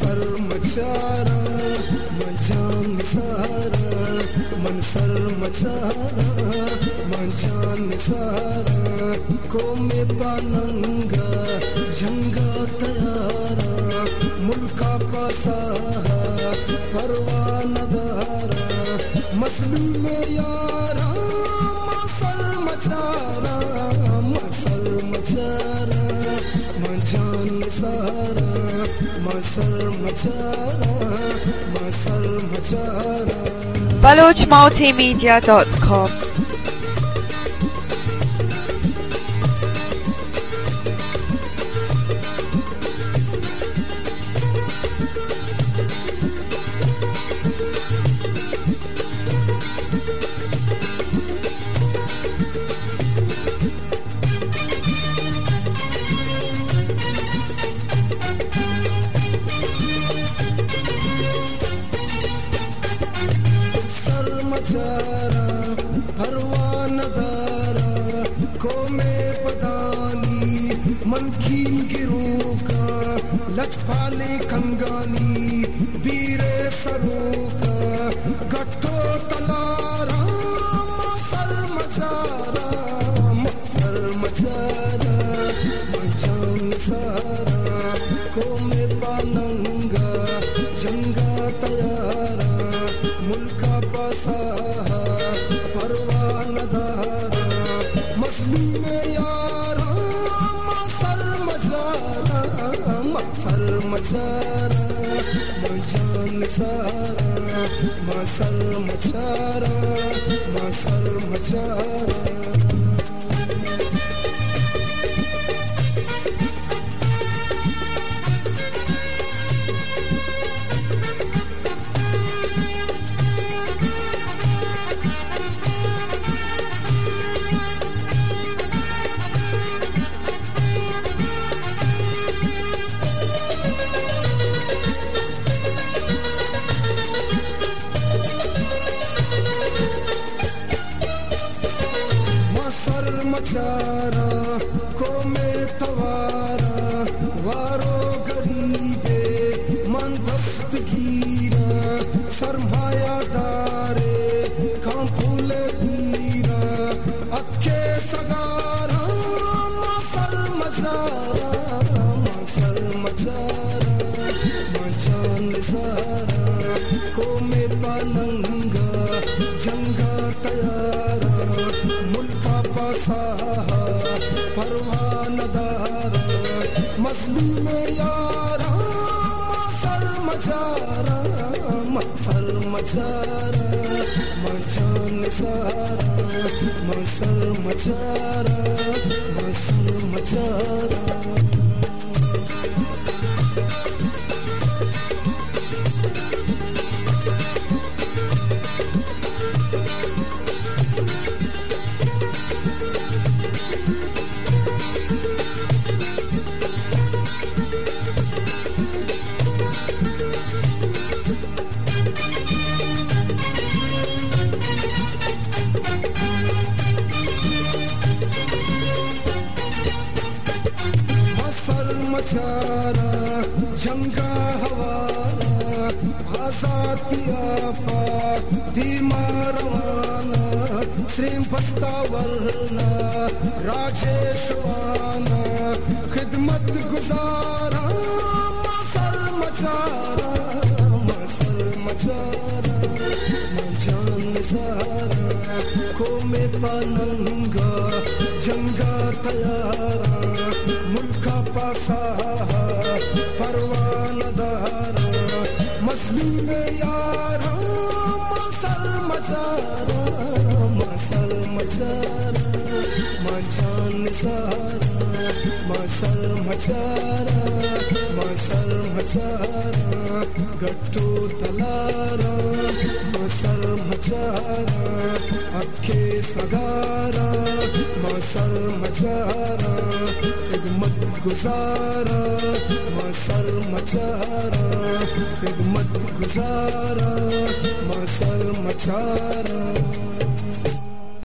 مسر مچارا منجان سارا منسر مچارا منجان سارا کو میں پاننگا جنگا تیارا، ملکا پاسا پروان دارا مسلم یارا مسر مچارا BalochMultimedia.com سر پروان دارا کو میں پتانی منکین کی روکا لچ پالے کھنگانی بیرے سرو مچارا مسر مچارا مجان سارا مسر مچارا مسر کو میں توارا، وارو غریبے، من دست گیرا، سرمایہ دارے، کام پھول دیرا، اکھے سگارا مسر مچارا مسر مچارا مچان سارا کو میں پالنگا جنگا تیارا۔ ملکا پاسا پروان دارا مسلم یارا مسر مچارا مسر مچارا مچان سارا مسر مچارا مسر مچارا مسر مچارا جنگا ہوارا آزادیا پا دھیما روانا سریم بستا ورنا راجیشوانا خدمت گزارا مسر مچارا مسر مچارا مجان سارا کو میں پاننگا جنگا تیارا ملکا پاسا پروان دارا مسلم یارا مسر مچارا مسر مچارا مجان سارا مسر مچارا مسر مچارا گٹو تلارا مسر مچارا اکھے سگارا مسر مچارا گزارا ماں سر مچارا خدمت گزارا مسر مچارا